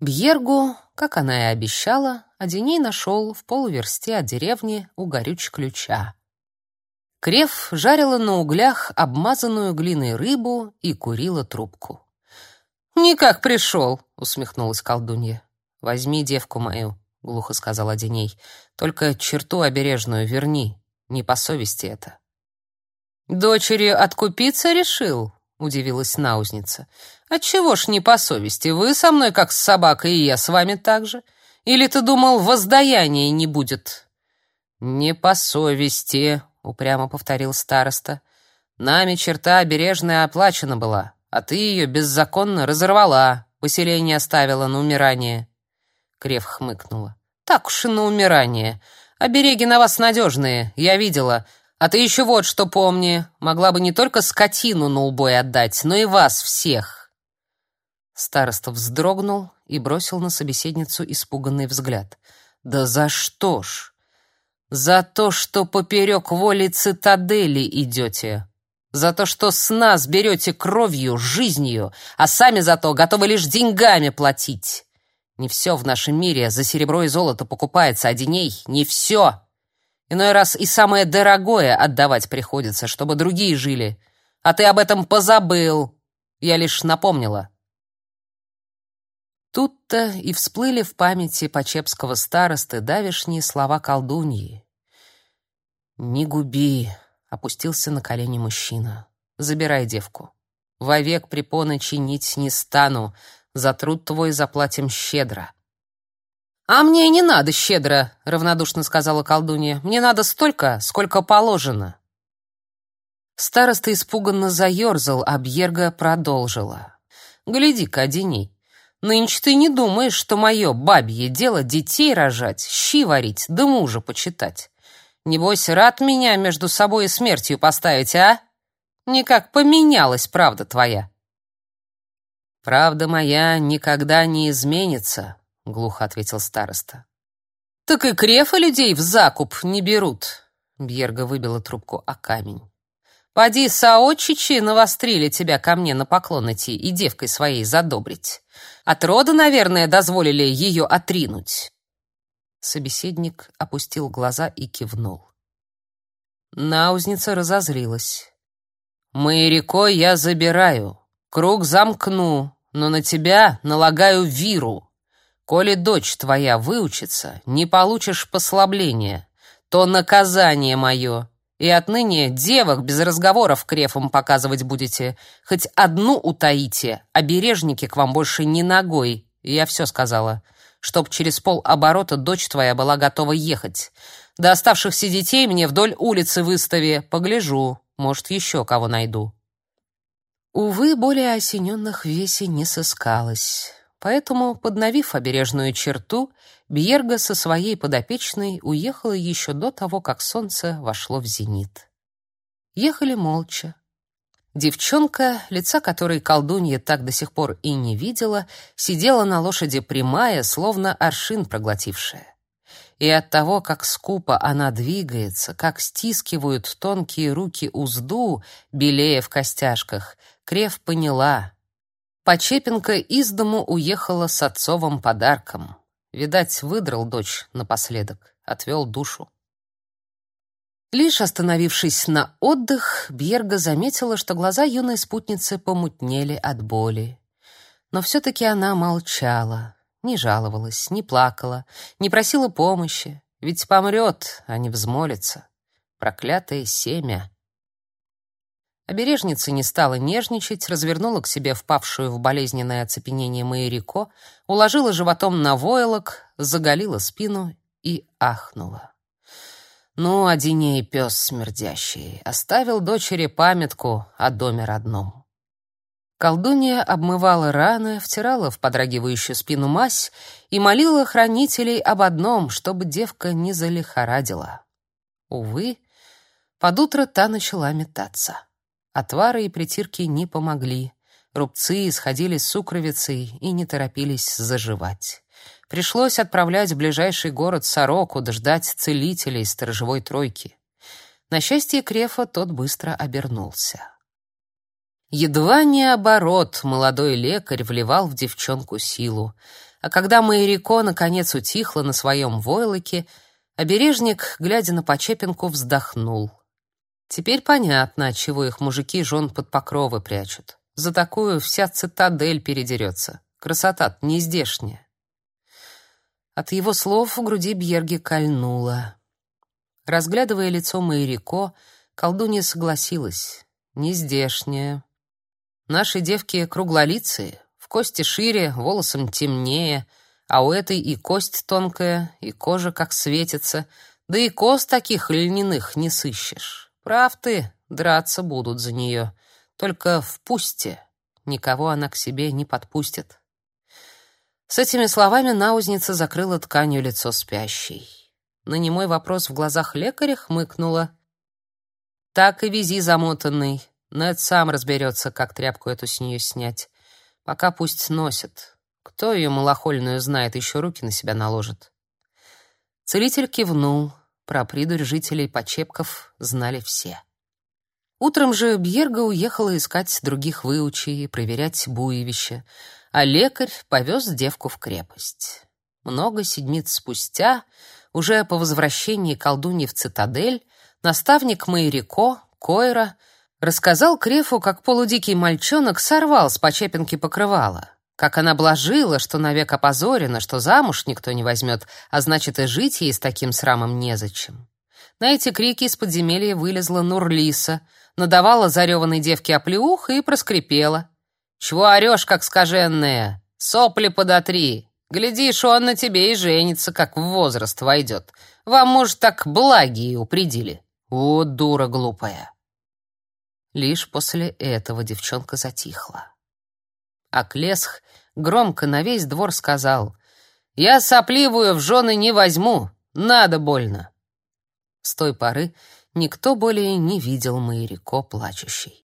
Бьергу, как она и обещала, Одиней нашел в полуверсте от деревни у горюч ключа. Крев жарила на углях обмазанную глиной рыбу и курила трубку. «Никак пришел», — усмехнулась колдунья. «Возьми девку мою», — глухо сказал Одиней. «Только черту обережную верни, не по совести это». «Дочери откупиться решил?» — удивилась наузница. «Отчего ж не по совести? Вы со мной как с собакой, и я с вами так же. Или ты думал, воздаяния не будет?» «Не по совести», — упрямо повторил староста. «Нами черта обережная оплачена была, а ты ее беззаконно разорвала, поселение оставила на умирание». Крев хмыкнула. «Так уж и на умирание. Обереги на вас надежные, я видела. А ты еще вот что помни, могла бы не только скотину на убой отдать, но и вас всех. Староста вздрогнул и бросил на собеседницу испуганный взгляд. Да за что ж? За то, что поперек воли цитадели идете. За то, что с нас берете кровью, жизнью, а сами за то готовы лишь деньгами платить. Не все в нашем мире за серебро и золото покупается, а деней не все. Иной раз и самое дорогое отдавать приходится, чтобы другие жили. А ты об этом позабыл. Я лишь напомнила. Тут-то и всплыли в памяти почепского старосты давишние слова колдуньи. «Не губи», — опустился на колени мужчина. «Забирай девку. Вовек препоны чинить не стану, за труд твой заплатим щедро. «А мне и не надо щедро», — равнодушно сказала колдунья. «Мне надо столько, сколько положено». Староста испуганно заерзал, а Бьерга продолжила. «Гляди-ка, Одиней, нынче ты не думаешь, что мое бабье дело детей рожать, щи варить, да мужа почитать. Небось, рад меня между собой и смертью поставить, а? Никак поменялась правда твоя». «Правда моя никогда не изменится», глухо ответил староста. Так и крефа людей в закуп не берут. Бьерга выбила трубку о камень. Поди, соотчичи навострили тебя ко мне на поклон идти и девкой своей задобрить. От рода, наверное, дозволили ее отринуть. Собеседник опустил глаза и кивнул. Наузница разозлилась. «Мы рекой я забираю, круг замкну, но на тебя налагаю виру. Коли дочь твоя выучится, не получишь послабления, то наказание мое. И отныне девок без разговоров крефом показывать будете. Хоть одну утаите, а бережники к вам больше не ногой. Я все сказала. Чтоб через пол оборота дочь твоя была готова ехать. До оставшихся детей мне вдоль улицы выстави. Погляжу, может, еще кого найду. Увы, более осененных в весе не сыскалось. Поэтому, подновив обережную черту, Бьерга со своей подопечной уехала еще до того, как солнце вошло в зенит. Ехали молча. Девчонка, лица которой колдунья так до сих пор и не видела, сидела на лошади прямая, словно аршин проглотившая. И от того, как скупо она двигается, как стискивают тонкие руки узду, белее в костяшках, Крев поняла, Почепенко из дому уехала с отцовым подарком. Видать, выдрал дочь напоследок, отвел душу. Лишь остановившись на отдых, Бьерга заметила, что глаза юной спутницы помутнели от боли. Но все-таки она молчала, не жаловалась, не плакала, не просила помощи, ведь помрет, а не взмолится. Проклятое семя. Обережница не стала нежничать, развернула к себе впавшую в болезненное оцепенение Майрико, уложила животом на войлок, заголила спину и ахнула. Ну, Одиней пес смердящий, оставил дочери памятку о доме родном. Колдунья обмывала раны, втирала в подрагивающую спину мазь и молила хранителей об одном, чтобы девка не залихорадила. Увы, под утро та начала метаться. Отвары и притирки не помогли. Рубцы исходили с сукровицей и не торопились заживать. Пришлось отправлять в ближайший город Сороку дождать целителей сторожевой тройки. На счастье Крефа тот быстро обернулся. Едва не оборот молодой лекарь вливал в девчонку силу. А когда Майрико наконец утихла на своем войлоке, обережник, глядя на Почепинку, вздохнул. Теперь понятно, отчего их мужики жен под покровы прячут. За такую вся цитадель передерется. Красота не здешняя. От его слов в груди Бьерги кольнуло. Разглядывая лицо Майрико, колдунья согласилась. Не здешняя. Наши девки круглолицые, в кости шире, волосом темнее, а у этой и кость тонкая, и кожа как светится, да и кост таких льняных не сыщешь. Прав ты, драться будут за нее. Только в пусте. Никого она к себе не подпустит. С этими словами наузница закрыла тканью лицо спящей. На немой вопрос в глазах лекаря хмыкнула. «Так и вези замотанный. Нед сам разберется, как тряпку эту с нее снять. Пока пусть носит. Кто ее малохольную знает, еще руки на себя наложит». Целитель кивнул. Про придурь жителей Почепков знали все. Утром же Бьерга уехала искать других выучей и проверять буевище, а лекарь повез девку в крепость. Много седмиц спустя, уже по возвращении колдуньи в цитадель, наставник Майрико, Койра, рассказал Крефу, как полудикий мальчонок сорвал с Почепинки покрывало, как она блажила, что навек опозорена, что замуж никто не возьмет, а значит и жить ей с таким срамом незачем. На эти крики из подземелья вылезла Нурлиса, надавала зареванной девке оплеух и проскрипела. «Чего орешь, как скаженная? Сопли подотри! Глядишь, он на тебе и женится, как в возраст войдет. Вам, может, так благие упредили. О, дура глупая!» Лишь после этого девчонка затихла. А Клесх громко на весь двор сказал, «Я сопливую в жены не возьму, надо больно». С той поры никто более не видел Майрико плачущей.